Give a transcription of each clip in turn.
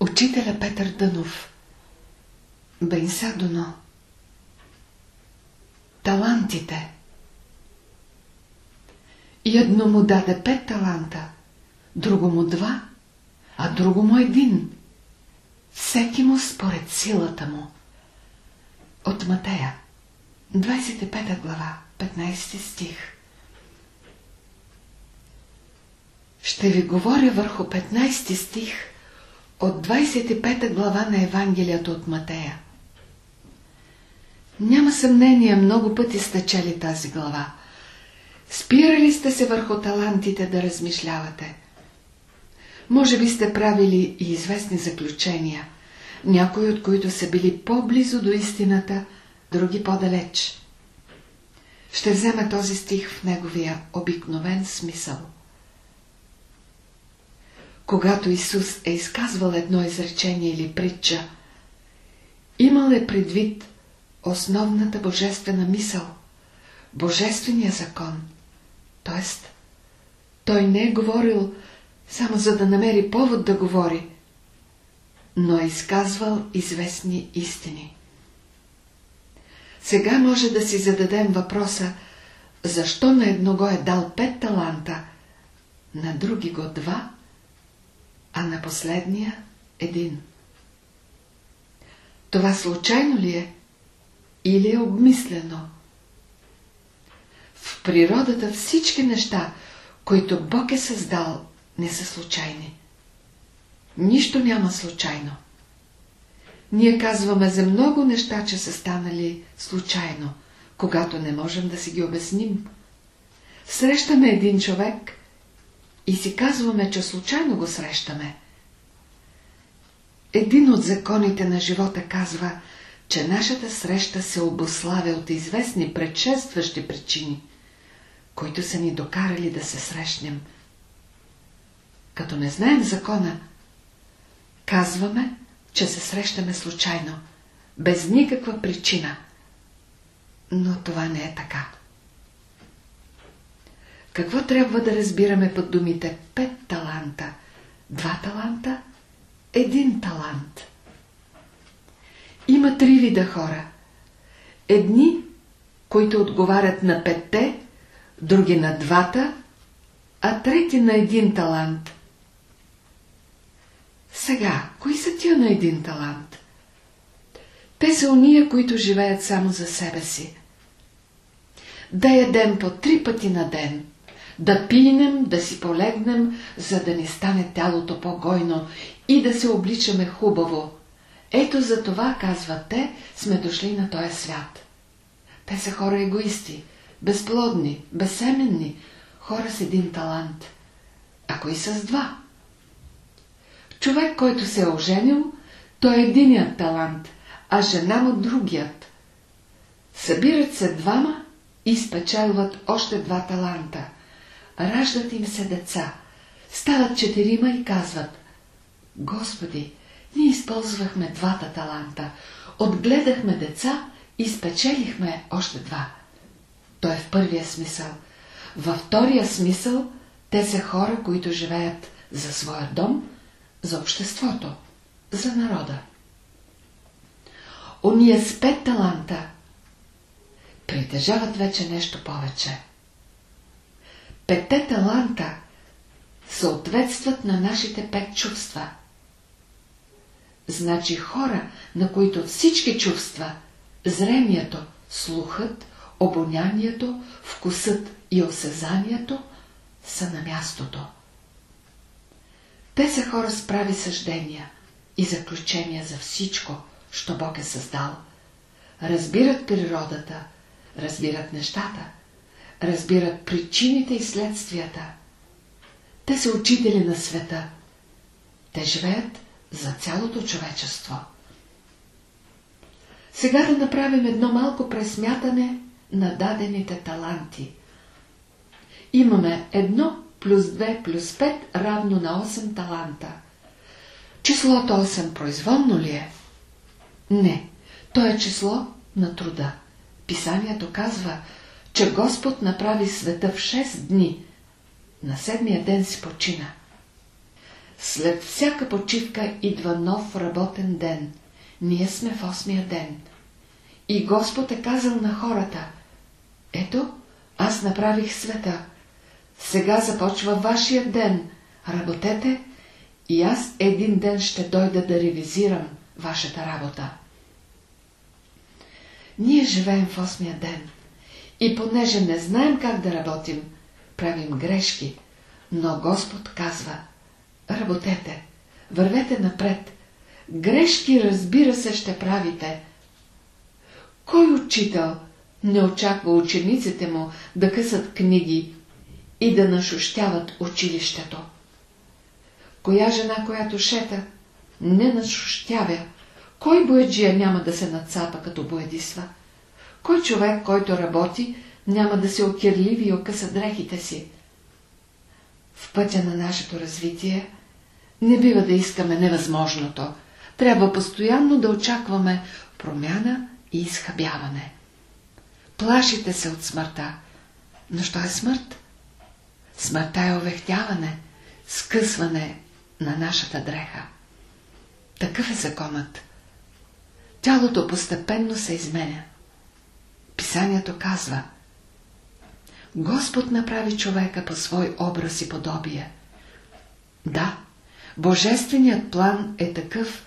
Учителя Петър Дънов Бенса Талантите И едно му даде пет таланта, друго му два, а друго му един. Всеки му според силата му. От Матея, 25 глава, 15 стих. Ще ви говоря върху 15 стих от 25 глава на Евангелието от Матея. Няма съмнение, много пъти сте чели тази глава. Спирали сте се върху талантите да размишлявате. Може би сте правили и известни заключения, някои от които са били по-близо до истината, други по-далеч. Ще взема този стих в неговия обикновен смисъл. Когато Исус е изказвал едно изречение или притча, имал е предвид основната божествена мисъл, божествения закон. Тоест, той не е говорил само за да намери повод да говори, но е изказвал известни истини. Сега може да си зададем въпроса, защо на едного е дал пет таланта, на други го два, а на последния един. Това случайно ли е или е обмислено? В природата всички неща, които Бог е създал, не са случайни. Нищо няма случайно. Ние казваме за много неща, че са станали случайно, когато не можем да си ги обясним. Срещаме един човек и си казваме, че случайно го срещаме. Един от законите на живота казва, че нашата среща се обославя от известни предшестващи причини, които са ни докарали да се срещнем. Като не знаем закона, казваме, че се срещаме случайно, без никаква причина. Но това не е така. Какво трябва да разбираме под думите пет таланта, два таланта, един талант? Има три вида хора. Едни, които отговарят на петте, други на двата, а трети на един талант. Сега, кои са тия на един талант? Те са уния, които живеят само за себе си. Да ядем по три пъти на ден, да пинем, да си полегнем, за да ни стане тялото по-гойно и да се обличаме хубаво. Ето за това, казват те, сме дошли на този свят. Те са хора егоисти, безплодни, безсеменни, хора с един талант. А кои са с два? Човек, който се е оженил, той е единият талант, а жена му другият. Събират се двама и спечелват още два таланта. Раждат им се деца. Стават четирима и казват Господи, ние използвахме двата таланта, отгледахме деца и спечелихме още два. То е в първия смисъл. Във втория смисъл те са хора, които живеят за своя дом, за обществото, за народа. Ония с пет таланта притежават вече нещо повече. Петте таланта съответстват на нашите пет чувства. Значи хора, на които всички чувства, зрението, слухът, обонянието, вкусът и осезанието са на мястото. Те са хора с прави съждения и заключения за всичко, що Бог е създал. Разбират природата, разбират нещата, разбират причините и следствията. Те са учители на света. Те живеят за цялото човечество. Сега да направим едно малко пресмятане на дадените таланти. Имаме едно плюс 2 плюс 5 равно на 8 таланта. Числото 8 произволно ли е? Не, то е число на труда. Писанието казва, че Господ направи света в 6 дни. На седмия ден си почина. След всяка почивка идва нов работен ден. Ние сме в осмия ден. И Господ е казал на хората, ето, аз направих света. Сега започва вашия ден. Работете и аз един ден ще дойда да ревизирам вашата работа. Ние живеем в осмия ден. И понеже не знаем как да работим, правим грешки, но Господ казва, работете, вървете напред. Грешки, разбира се, ще правите. Кой учител не очаква учениците му да късат книги и да нашущяват училището? Коя жена, която шета, не нашущявя? Кой бояджия няма да се нацапа като боядисва? Кой човек, който работи, няма да се окирливи и окъса дрехите си? В пътя на нашето развитие не бива да искаме невъзможното. Трябва постоянно да очакваме промяна и изхабяване. Плашите се от смъртта. Но що е смърт? Смъртта е овехтяване, скъсване на нашата дреха. Такъв е законът. Тялото постепенно се изменя. Писанието казва Господ направи човека по свой образ и подобие. Да, Божественият план е такъв,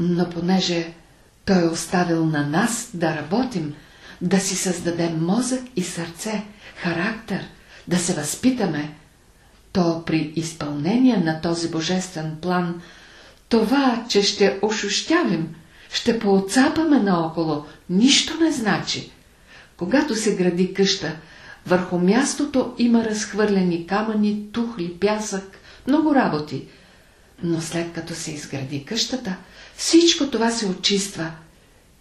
но понеже Той е оставил на нас да работим, да си създадем мозък и сърце, характер, да се възпитаме, то при изпълнение на този божествен план, това, че ще ошущявим, ще поотцапаме наоколо, нищо не значи. Когато се гради къща, върху мястото има разхвърлени камъни, тухли, пясък, много работи. Но след като се изгради къщата, всичко това се очиства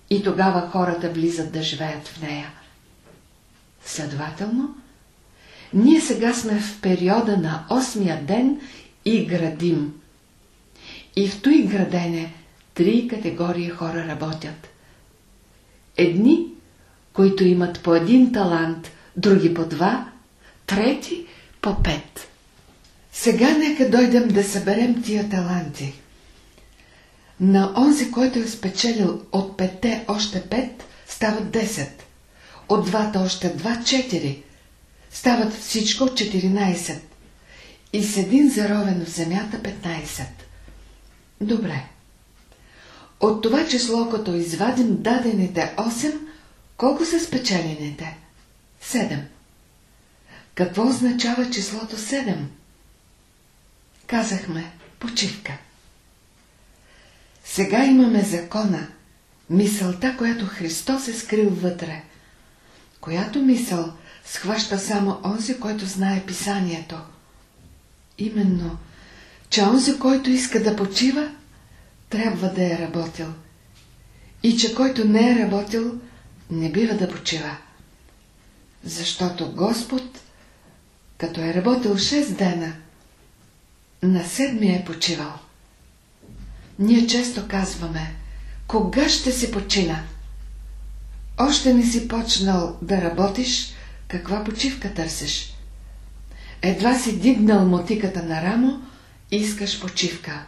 и тогава хората влизат да живеят в нея. Следователно, ние сега сме в периода на осмия ден и градим. И в той градене три категории хора работят. Едни, които имат по един талант, други по два, трети по пет. Сега нека дойдем да съберем тия таланти. На онзи, който е спечелил от петте още пет, стават 10. От двата още два, четири. Стават всичко 14. И с един заровен в земята 15. Добре. От това число, като извадим дадените 8, колко са спечелените? 7. Какво означава числото 7? Казахме почивка. Сега имаме закона, мисълта, която Христос е скрил вътре. Която мисъл схваща само онзи, който знае писанието. Именно, че онзи, който иска да почива, трябва да е работил. И че който не е работил, не бива да почива. Защото Господ, като е работил 6 дена, на седмия е почивал. Ние често казваме, кога ще си почина? Още не си почнал да работиш, каква почивка търсиш? Едва си дигнал мотиката на рамо искаш почивка.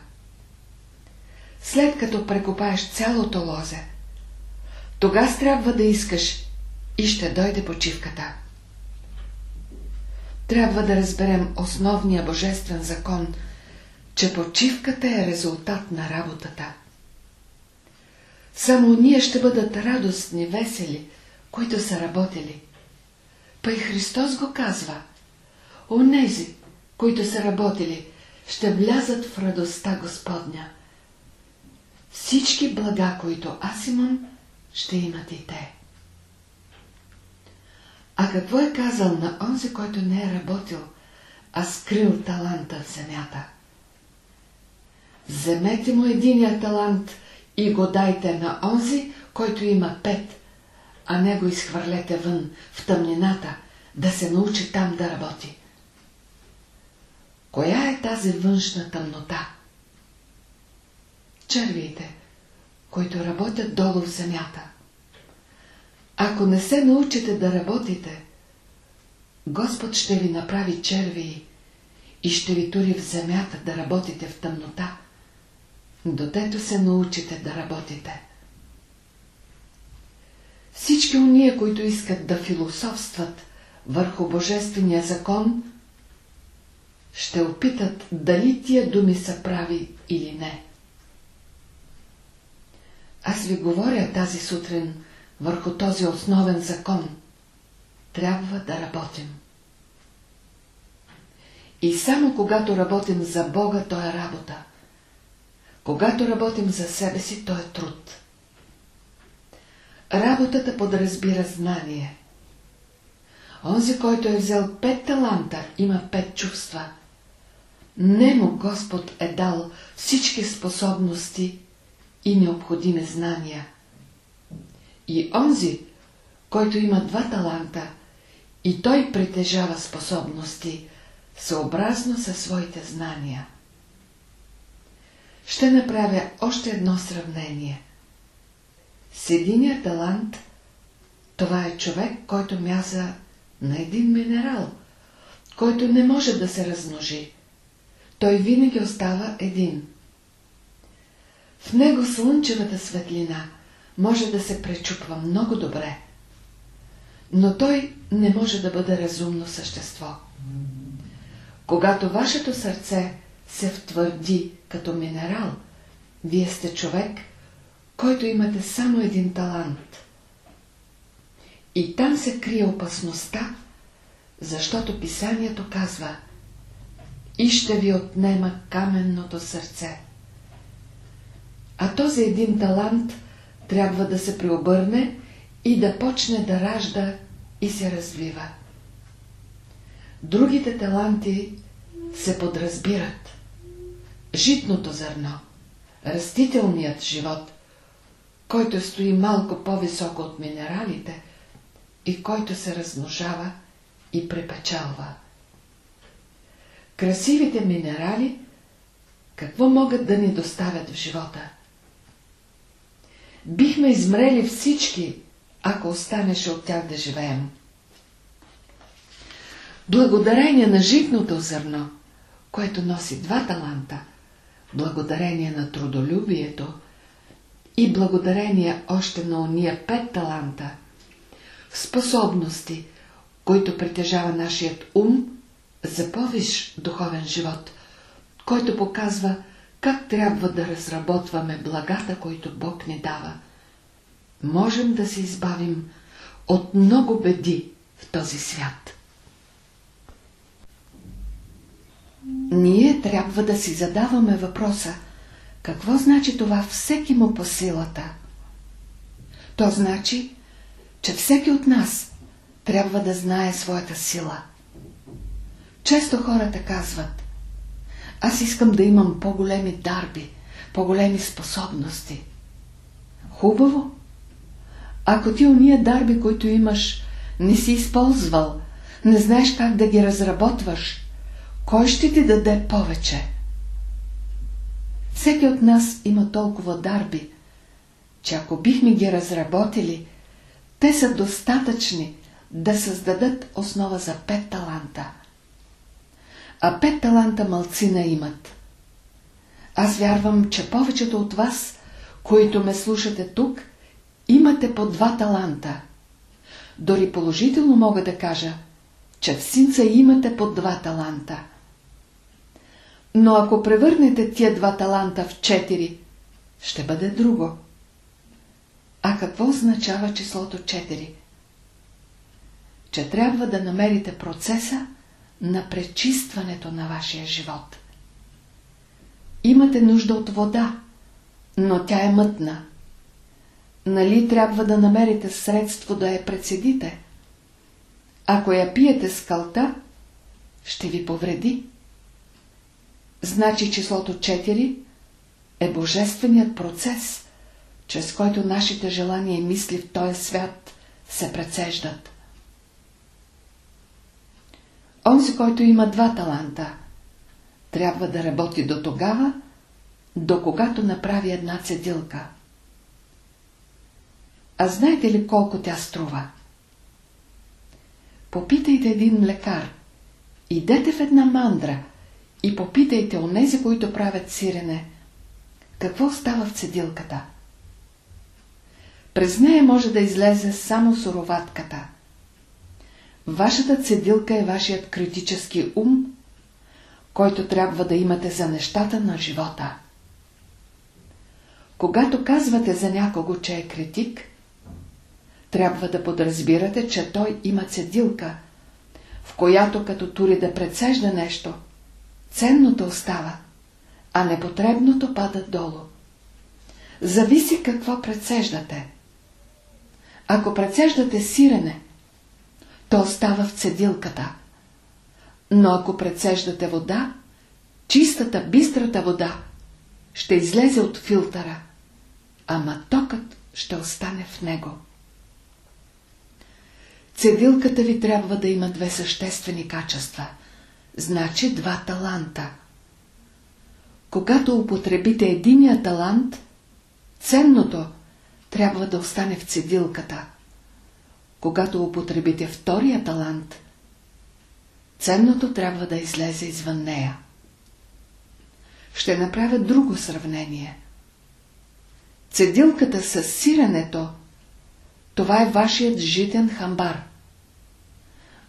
След като прекопаеш цялото лозе, тогас трябва да искаш и ще дойде почивката. Трябва да разберем основния божествен закон – че почивката е резултат на работата. Само ние ще бъдат радостни, весели, които са работили. Па и Христос го казва. Онези, които са работили, ще влязат в радостта Господня. Всички блага, които аз имам, ще имат и те. А какво е казал на онзи, който не е работил, а скрил таланта в земята? Вземете му единия талант и го дайте на онзи, който има пет, а не го изхвърлете вън, в тъмнината, да се научи там да работи. Коя е тази външна тъмнота? Червиите, които работят долу в земята. Ако не се научите да работите, Господ ще ви направи червии и ще ви тури в земята да работите в тъмнота, дотето се научите да работите. Всички уния, които искат да философстват върху Божествения закон, ще опитат дали тия думи са прави или не. Аз ви говоря тази сутрин върху този основен закон. Трябва да работим. И само когато работим за Бога, то е работа. Когато работим за себе си, то е труд. Работата подразбира знание. Онзи, който е взел пет таланта, има пет чувства. Немо Господ е дал всички способности и необходими знания. И онзи, който има два таланта, и той притежава способности, съобразно със своите знания. Ще направя още едно сравнение. С единия талант това е човек, който мяза на един минерал, който не може да се размножи. Той винаги остава един. В него слънчевата светлина може да се пречупва много добре, но той не може да бъде разумно същество. Когато вашето сърце се втвърди като минерал, вие сте човек, който имате само един талант. И там се крие опасността, защото писанието казва и ще ви отнема каменното сърце. А този един талант трябва да се преобърне и да почне да ражда и се развива. Другите таланти се подразбират. Житното зърно, растителният живот, който стои малко по-високо от минералите и който се размножава и препечалва. Красивите минерали какво могат да ни доставят в живота? Бихме измрели всички, ако останеше от тях да живеем. Благодарение на житното зърно, което носи два таланта, благодарение на трудолюбието и благодарение още на уния пет таланта, способности, които притежава нашият ум за повиш духовен живот, който показва как трябва да разработваме благата, които Бог ни дава, можем да се избавим от много беди в този свят. Ние трябва да си задаваме въпроса, какво значи това всеки му по силата? То значи, че всеки от нас трябва да знае своята сила. Често хората казват, аз искам да имам по-големи дарби, по-големи способности. Хубаво. Ако ти уния дарби, които имаш, не си използвал, не знаеш как да ги разработваш, кой ще ти даде повече? Всеки от нас има толкова дарби, че ако бихме ги разработили, те са достатъчни да създадат основа за пет таланта. А пет таланта мълцина имат. Аз вярвам, че повечето от вас, които ме слушате тук, имате по два таланта. Дори положително мога да кажа, че в синца имате по два таланта. Но ако превърнете тия два таланта в четири, ще бъде друго. А какво означава числото 4? Че трябва да намерите процеса на пречистването на вашия живот. Имате нужда от вода, но тя е мътна. Нали трябва да намерите средство да я прецедите? Ако я пиете с кълта, ще ви повреди. Значи числото 4 е божественият процес, чрез който нашите желания и мисли в този свят се прецеждат. Онзи, който има два таланта, трябва да работи до тогава, до когато направи една цедилка. А знаете ли колко тя струва? Попитайте един лекар, идете в една мандра и попитайте онези, които правят сирене, какво става в цедилката. През нея може да излезе само суроватката. Вашата цедилка е вашият критически ум, който трябва да имате за нещата на живота. Когато казвате за някого, че е критик, трябва да подразбирате, че той има цедилка, в която като тури да прецежда нещо, ценното остава, а непотребното пада долу. Зависи какво прецеждате. Ако прецеждате сирене, то остава в цедилката. Но ако прецеждате вода, чистата, бистрата вода ще излезе от филтъра, а токът ще остане в него. Цедилката ви трябва да има две съществени качества, значи два таланта. Когато употребите единия талант, ценното трябва да остане в цедилката. Когато употребите втория талант, ценното трябва да излезе извън нея. Ще направя друго сравнение. Цедилката с сиренето, това е вашият житен хамбар.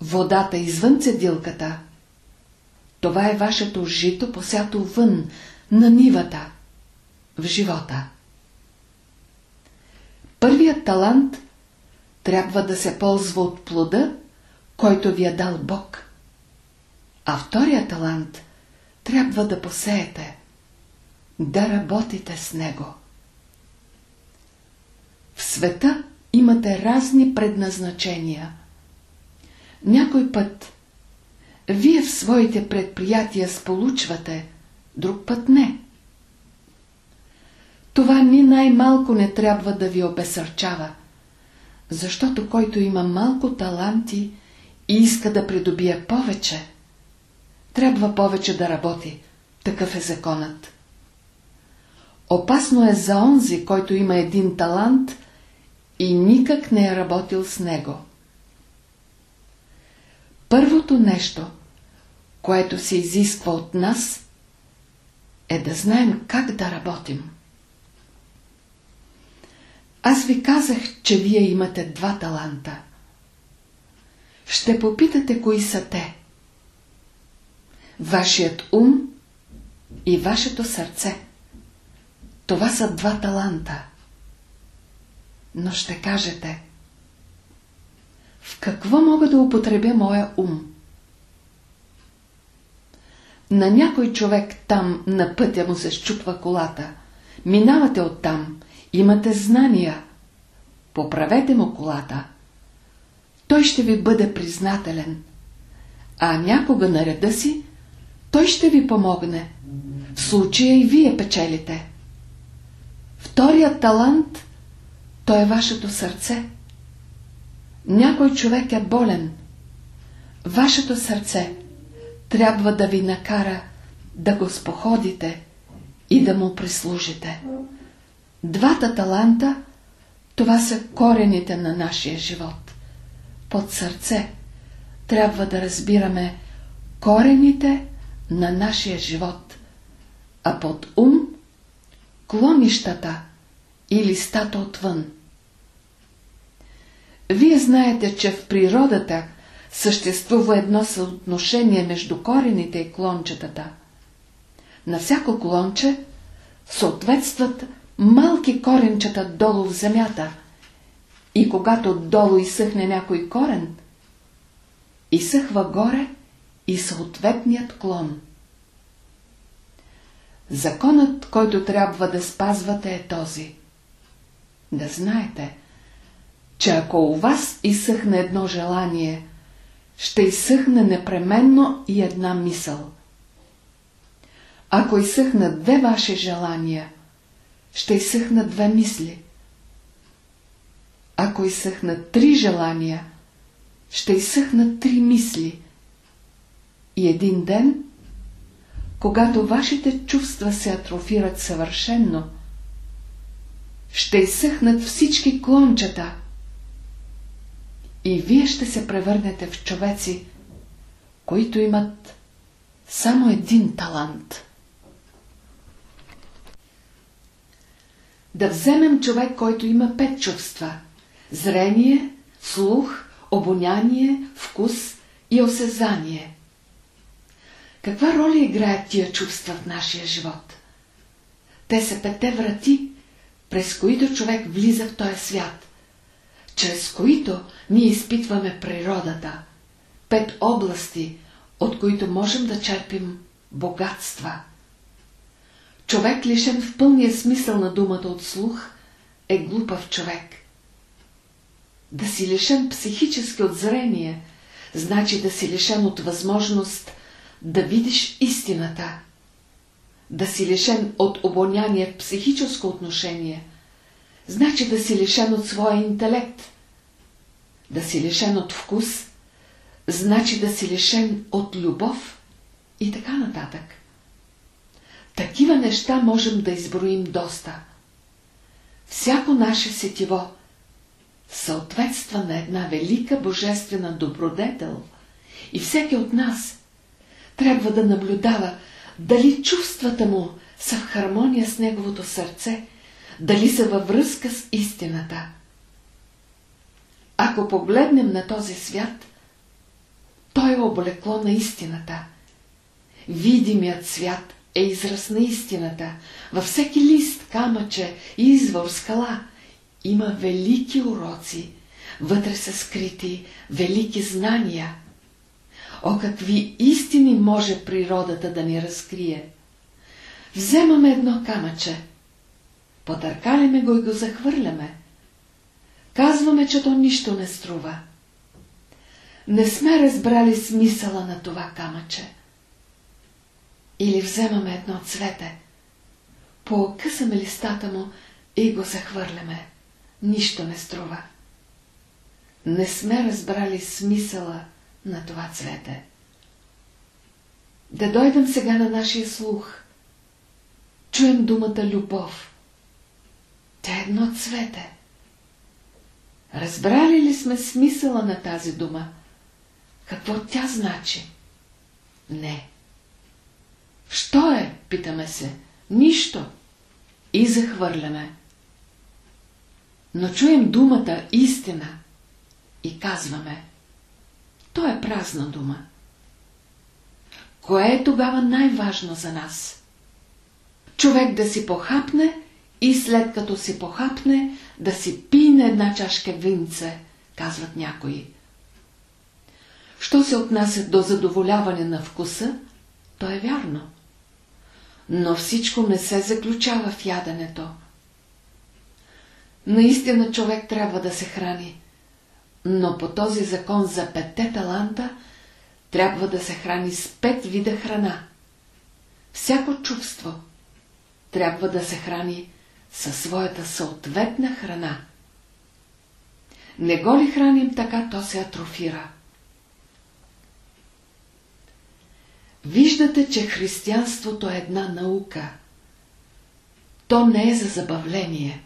Водата извън цедилката, това е вашето жито посято вън, на нивата, в живота. Първият талант трябва да се ползва от плода, който ви е дал Бог. А вторият талант трябва да посеете, да работите с него. В света имате разни предназначения. Някой път вие в своите предприятия сполучвате, друг път не. Това ни най-малко не трябва да ви обесърчава, защото който има малко таланти и иска да придобие повече, трябва повече да работи. Такъв е законът. Опасно е за онзи, който има един талант и никак не е работил с него. Първото нещо, което се изисква от нас, е да знаем как да работим. Аз ви казах, че вие имате два таланта. Ще попитате кои са те. Вашият ум и вашето сърце. Това са два таланта. Но ще кажете, в какво мога да употребя моя ум? На някой човек там на пътя му се щупва колата. Минавате оттам, имате знания. Поправете му колата. Той ще ви бъде признателен. А някога на реда си, той ще ви помогне. В случая и вие печелите. Вторият талант, то е вашето сърце. Някой човек е болен. Вашето сърце трябва да ви накара да го споходите и да му прислужите. Двата таланта, това са корените на нашия живот. Под сърце трябва да разбираме корените на нашия живот, а под ум клонищата и листата отвън. Вие знаете, че в природата съществува едно съотношение между корените и клончетата. На всяко клонче съответстват малки коренчета долу в земята и когато долу изсъхне някой корен, изсъхва горе и съответният клон. Законът, който трябва да спазвате е този. Да знаете, че ако у вас изсъхне едно желание, ще изсъхне непременно и една мисъл. Ако изсъхнат две ваши желания, ще изсъхнат две мисли. Ако изсъхнат три желания, ще изсъхнат три мисли. И един ден, когато вашите чувства се атрофират съвършенно, ще изсъхнат всички клончета и вие ще се превърнете в човеци, които имат само един талант. Да вземем човек, който има пет чувства – зрение, слух, обоняние, вкус и осезание. Каква роля играят тия чувства в нашия живот? Те са пете врати, през които човек влиза в този свят, чрез които ние изпитваме природата, пет области, от които можем да черпим богатства. Човек лишен в пълния смисъл на думата от слух е глупав човек. Да си лишен психически от зрение, значи да си лишен от възможност да видиш истината. Да си лишен от обоняние в психическо отношение, значи да си лишен от своя интелект. Да си лишен от вкус, значи да си лишен от любов и така нататък. Такива неща можем да изброим доста. Всяко наше сетиво съответства на една велика божествена добродетел и всеки от нас трябва да наблюдава дали чувствата му са в хармония с неговото сърце, дали са във връзка с истината. Ако погледнем на този свят, той е облекло на истината. Видимият свят е израз на истината. Във всеки лист, камъче, извор, скала има велики уроци. Вътре са скрити велики знания. О, какви истини може природата да ни разкрие! Вземаме едно камъче, потъркалиме го и го захвърляме. Казваме, че то нищо не струва. Не сме разбрали смисъла на това камъче. Или вземаме едно цвете, поокъсаме листата му и го захвърляме. Нищо не струва. Не сме разбрали смисъла на това цвете. Да дойдем сега на нашия слух. Чуем думата любов. Тя е едно цвете. Разбрали ли сме смисъла на тази дума? Какво тя значи? Не. Що е, питаме се? Нищо. И захвърляме. Но чуем думата истина и казваме. То е празна дума. Кое е тогава най-важно за нас? Човек да си похапне и след като си похапне, да си пине една чашка винце, казват някои. Що се отнася до задоволяване на вкуса, то е вярно. Но всичко не се заключава в яденето. Наистина човек трябва да се храни, но по този закон за петте таланта трябва да се храни с пет вида храна. Всяко чувство трябва да се храни със своята съответна храна. Не го ли храним така, то се атрофира. Виждате, че християнството е една наука. То не е за забавление.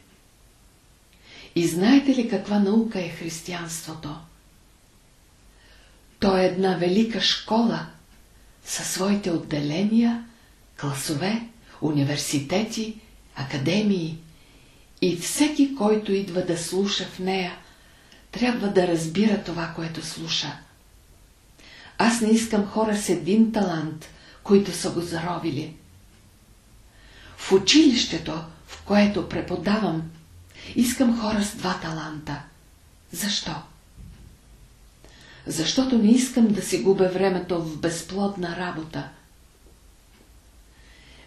И знаете ли каква наука е християнството? То е една велика школа със своите отделения, класове, университети, академии. И всеки, който идва да слуша в нея, трябва да разбира това, което слуша. Аз не искам хора с един талант, които са го заровили. В училището, в което преподавам, искам хора с два таланта. Защо? Защото не искам да си губя времето в безплодна работа.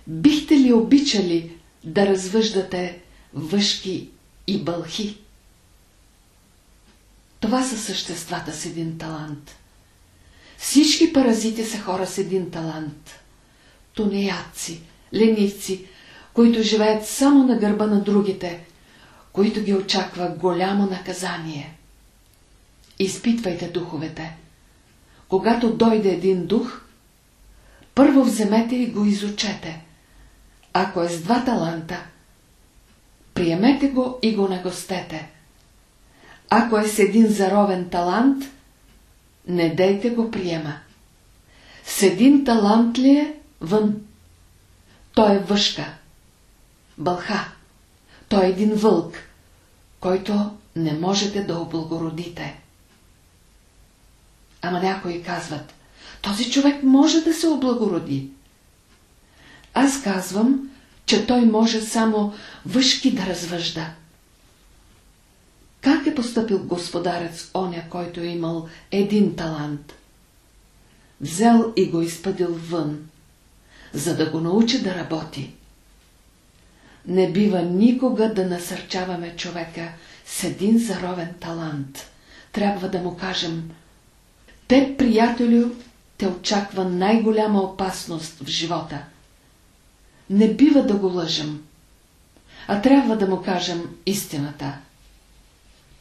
Бихте ли обичали да развъждате въшки и бълхи? Това са съществата с един талант. Всички паразити са хора с един талант. Тунеядци, ленивци, които живеят само на гърба на другите, които ги очаква голямо наказание. Изпитвайте духовете. Когато дойде един дух, първо вземете и го изучете. Ако е с два таланта, приемете го и го нагостете. Ако е с един заровен талант, не дейте го приема. С един талант ли е вън? Той е въшка. Бълха. Той е един вълк, който не можете да облагородите. Ама някои казват, този човек може да се облагороди. Аз казвам, че той може само въшки да развъжда. Как е поступил господарец оня, който е имал един талант? Взел и го изпъдил вън, за да го научи да работи. Не бива никога да насърчаваме човека с един заровен талант. Трябва да му кажем, те, приятелю, те очаква най-голяма опасност в живота. Не бива да го лъжем, а трябва да му кажем истината.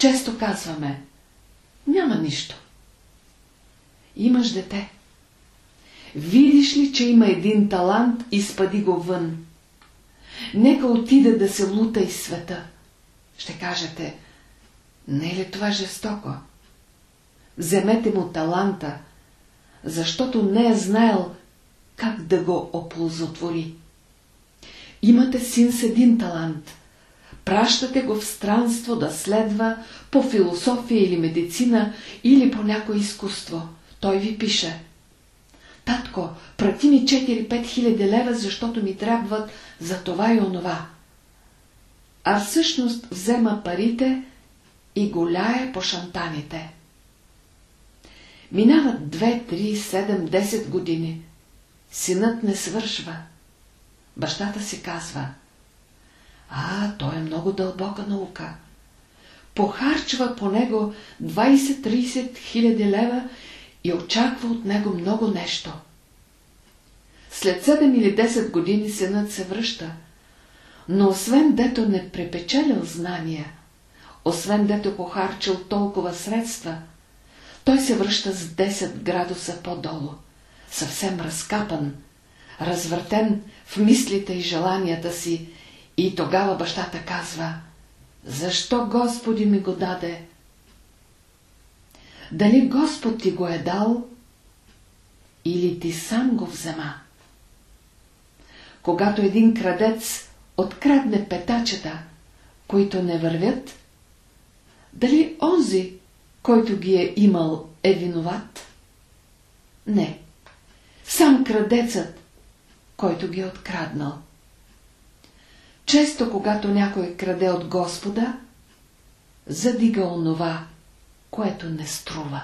Често казваме, няма нищо. Имаш дете. Видиш ли, че има един талант, изпади го вън. Нека отида да се лута из света. Ще кажете, не е ли това жестоко? Вземете му таланта, защото не е знаел как да го оползотвори. Имате син с един талант. Пращате го в странство да следва по философия или медицина или по някое изкуство. Той ви пише. Татко, прати ми 4-5 хиляди лева, защото ми трябват за това и онова. А всъщност взема парите и голяе по шантаните. Минават 2, 3, 7, 10 години. Синът не свършва. Бащата си казва А, той е много дълбока наука. Похарчва по него 20-30 хиляди лева и очаква от него много нещо. След 7 или 10 години синът се връща, но освен дето не препечелил знания, освен дето похарчил толкова средства – той се връща с 10 градуса по-долу, съвсем разкапан, развъртен в мислите и желанията си, и тогава бащата казва, защо Господи ми го даде? Дали Господ ти го е дал, или ти сам го взема? Когато един крадец открадне петачета, които не вървят, дали онзи, който ги е имал, е виноват? Не. Сам крадецът, който ги е откраднал. Често, когато някой краде от Господа, задига онова, което не струва.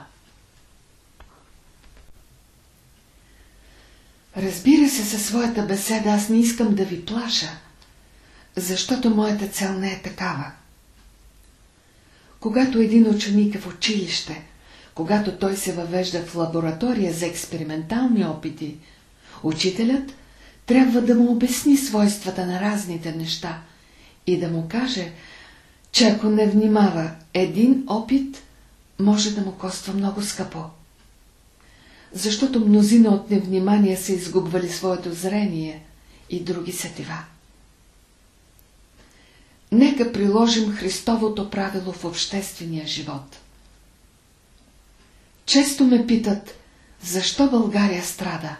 Разбира се, със своята беседа аз не искам да ви плаша, защото моята цел не е такава. Когато един ученик е в училище, когато той се въвежда в лаборатория за експериментални опити, учителят трябва да му обясни свойствата на разните неща и да му каже, че ако не внимава един опит, може да му коства много скъпо. Защото мнозина от невнимание са изгубвали своето зрение и други сетива. Нека приложим Христовото правило в обществения живот. Често ме питат, защо България страда?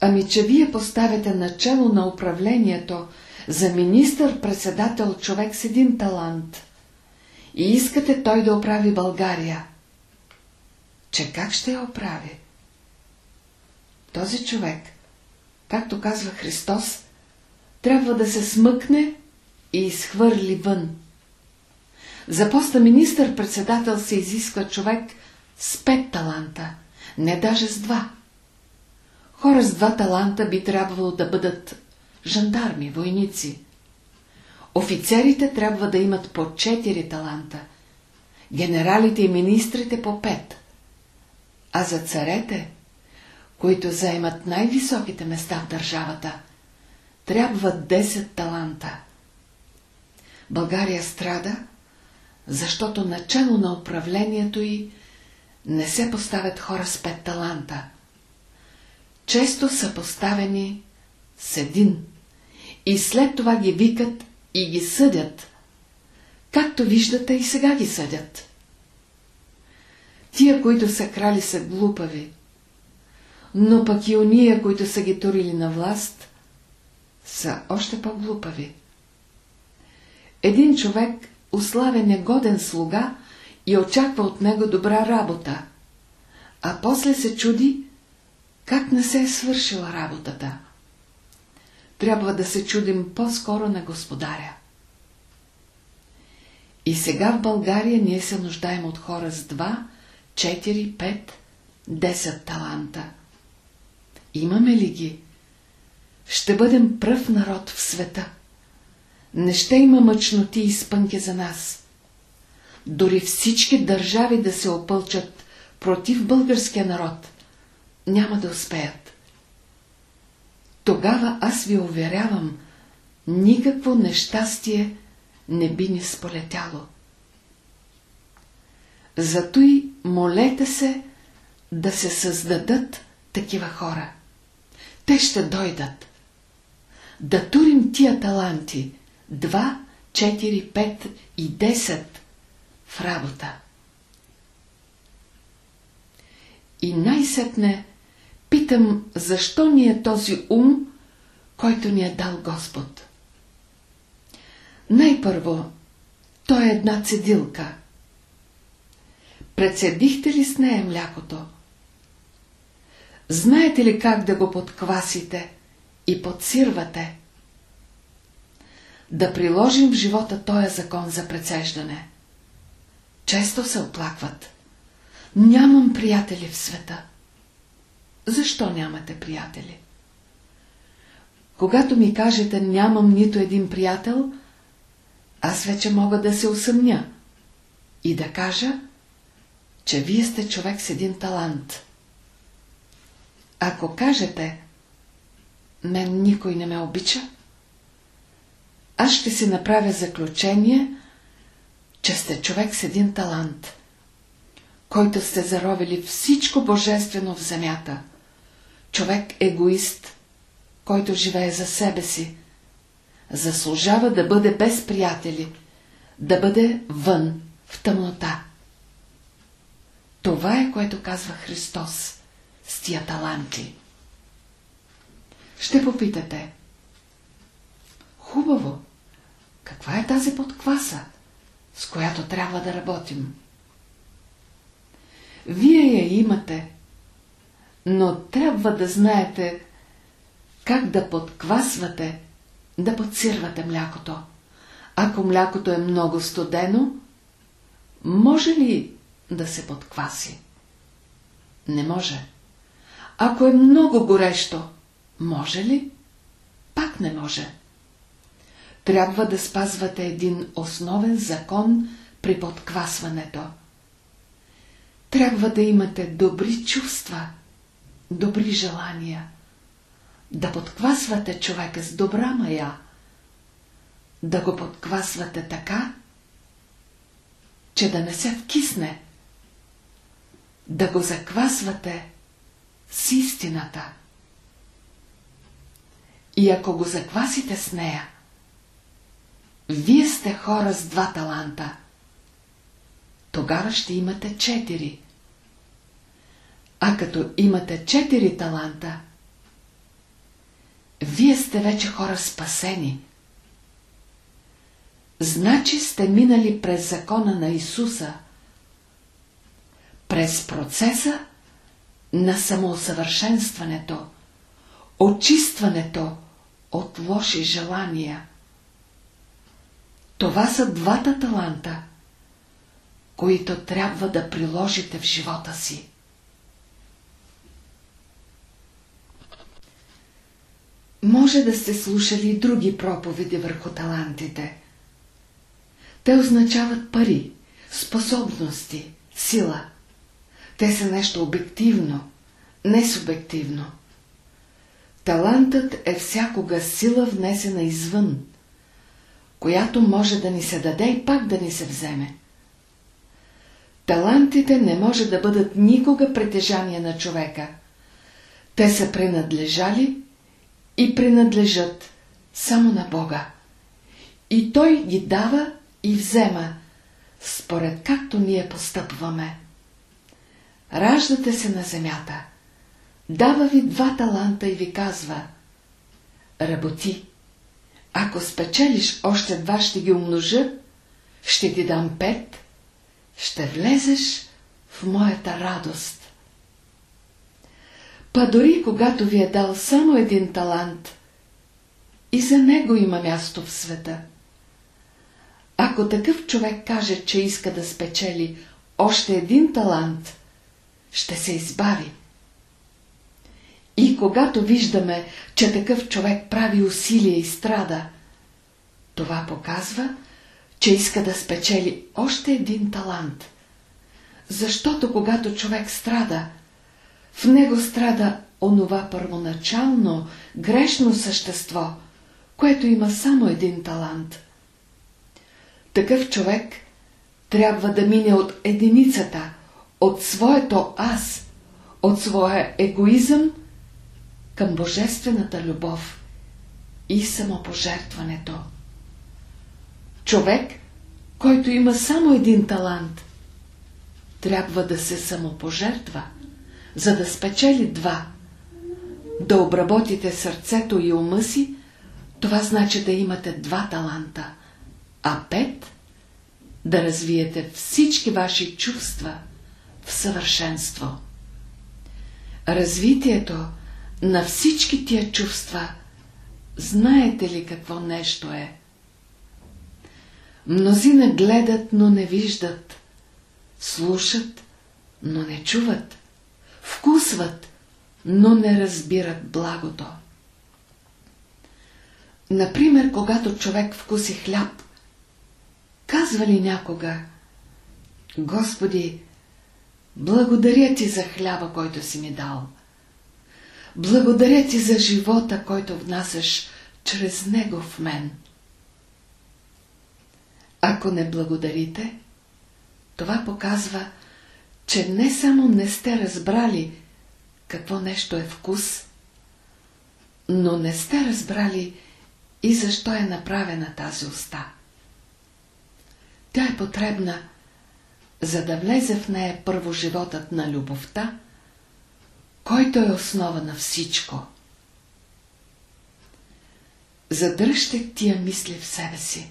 Ами, че вие поставяте начало на управлението за министър-председател човек с един талант и искате той да оправи България. Че как ще я оправи? Този човек, както казва Христос, трябва да се смъкне и изхвърли вън. За поста министър-председател се изисква човек с пет таланта, не даже с два. Хора с два таланта би трябвало да бъдат жандарми, войници. Офицерите трябва да имат по четири таланта, генералите и министрите по пет, а за царете, които заемат най-високите места в държавата, трябва 10 таланта. България страда, защото начало на управлението й не се поставят хора с пет таланта. Често са поставени с един и след това ги викат и ги съдят. Както виждате и сега ги съдят. Тия, които са крали са глупави, но пък и уния, които са ги турили на власт, са още по-глупави. Един човек уславя негоден слуга и очаква от него добра работа, а после се чуди, как не се е свършила работата. Трябва да се чудим по-скоро на господаря. И сега в България ние се нуждаем от хора с 2, 4, 5, 10 таланта. Имаме ли ги? Ще бъдем пръв народ в света. Не ще има мъчноти и спънки за нас. Дори всички държави да се опълчат против българския народ, няма да успеят. Тогава аз ви уверявам, никакво нещастие не би ни сполетяло. Зато и молете се да се създадат такива хора. Те ще дойдат. Да турим тия таланти, два, четири, пет и десет в работа. И най-сетне питам, защо ни е този ум, който ни е дал Господ. Най-първо, той е една цедилка. Прецедихте ли с нея млякото? Знаете ли как да го подквасите и подсирвате? Да приложим в живота този закон за прецеждане. Често се оплакват. Нямам приятели в света. Защо нямате приятели? Когато ми кажете нямам нито един приятел, аз вече мога да се усъмня и да кажа, че вие сте човек с един талант. Ако кажете, мен никой не ме обича, аз ще си направя заключение, че сте човек с един талант, който сте заровили всичко божествено в земята. Човек егоист, който живее за себе си, заслужава да бъде без приятели, да бъде вън, в тъмнота. Това е, което казва Христос с тия таланти. Ще попитате. Хубаво. Каква е тази подкваса, с която трябва да работим? Вие я имате, но трябва да знаете как да подквасвате да подсирвате млякото. Ако млякото е много студено, може ли да се подкваси? Не може. Ако е много горещо, може ли? Пак не може. Трябва да спазвате един основен закон при подквасването. Трябва да имате добри чувства, добри желания да подквасвате човека с добра мая, да го подквасвате така, че да не се вкисне, да го заквасвате с истината. И ако го заквасите с нея, вие сте хора с два таланта. Тогава ще имате четири. А като имате четири таланта, вие сте вече хора спасени. Значи сте минали през закона на Исуса, през процеса на самоусъвършенстването, очистването от лоши желания. Това са двата таланта, които трябва да приложите в живота си. Може да сте слушали други проповеди върху талантите. Те означават пари, способности, сила. Те са нещо обективно, не субективно. Талантът е всякога сила внесена извън, която може да ни се даде и пак да ни се вземе. Талантите не може да бъдат никога притежание на човека. Те са принадлежали и принадлежат само на Бога. И Той ги дава и взема, според както ние постъпваме. Раждате се на земята, Дава ви два таланта и ви казва Работи. Ако спечелиш още два, ще ги умножа, ще ти дам пет, ще влезеш в моята радост. Па дори когато ви е дал само един талант, и за него има място в света. Ако такъв човек каже, че иска да спечели още един талант, ще се избави. И когато виждаме, че такъв човек прави усилия и страда, това показва, че иска да спечели още един талант. Защото когато човек страда, в него страда онова първоначално, грешно същество, което има само един талант. Такъв човек трябва да мине от единицата, от своето аз, от своя егоизъм към божествената любов и самопожертването. Човек, който има само един талант, трябва да се самопожертва, за да спечели два. Да обработите сърцето и ума си, това значи да имате два таланта, а пет – да развиете всички ваши чувства в съвършенство. Развитието на всички тия чувства, знаете ли какво нещо е? Мнозина гледат, но не виждат, слушат, но не чуват, вкусват, но не разбират благото. Например, когато човек вкуси хляб, казва ли някога Господи, благодаря ти за хляба, който си ми дал. Благодаря ти за живота, който внасяш чрез него в мен. Ако не благодарите, това показва, че не само не сте разбрали какво нещо е вкус, но не сте разбрали и защо е направена тази уста. Тя е потребна, за да влезе в нея първо животът на любовта, който е основа на всичко. Задръжте тия мисли в себе си.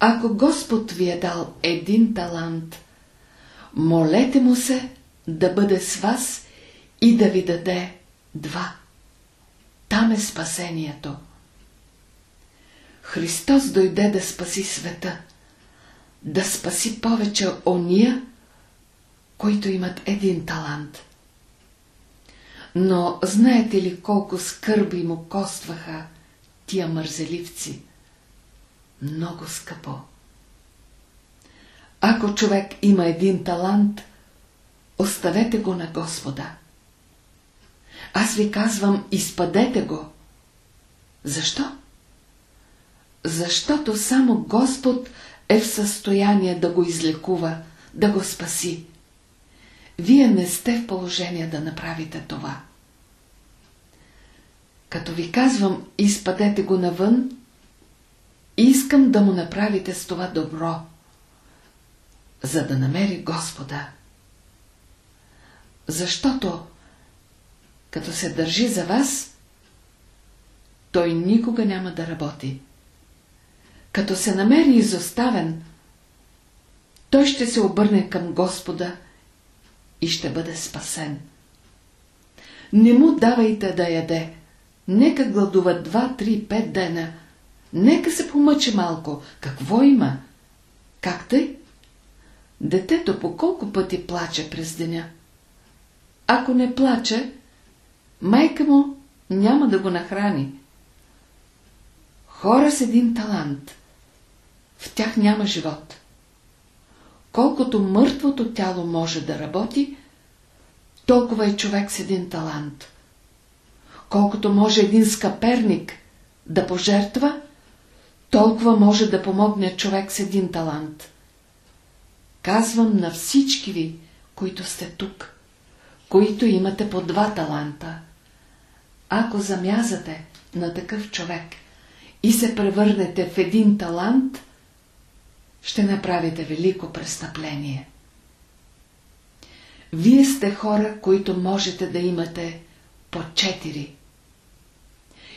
Ако Господ ви е дал един талант, молете му се да бъде с вас и да ви даде два. Там е спасението. Христос дойде да спаси света, да спаси повече ония, които имат един талант. Но знаете ли колко скърби му костваха тия мързеливци? Много скъпо. Ако човек има един талант, оставете го на Господа. Аз ви казвам, изпадете го. Защо? Защото само Господ е в състояние да го излекува, да го спаси. Вие не сте в положение да направите това. Като ви казвам, изпадете го навън, искам да му направите с това добро, за да намери Господа. Защото, като се държи за вас, той никога няма да работи. Като се намери изоставен, той ще се обърне към Господа и ще бъде спасен. Не му давайте да яде, нека гладува два, три, пет дена, нека се помъчи малко, какво има? Как тъй? Детето по колко пъти плаче през деня? Ако не плаче, майка му няма да го нахрани. Хора с един талант – в тях няма живот. Колкото мъртвото тяло може да работи, толкова е човек с един талант. Колкото може един скъперник да пожертва, толкова може да помогне човек с един талант. Казвам на всички ви, които сте тук, които имате по два таланта. Ако замязате на такъв човек и се превърнете в един талант, ще направите велико престъпление. Вие сте хора, които можете да имате по четири.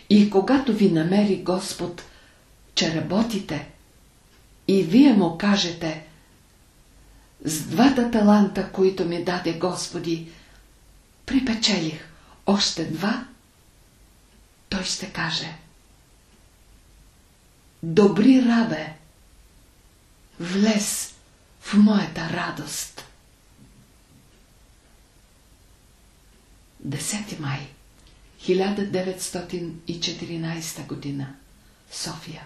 И когато ви намери Господ, че работите, и вие му кажете, с двата таланта, които ми даде Господи, припечелих още два, той ще каже Добри рабе, влез в моята радост. 10 май 1914 година София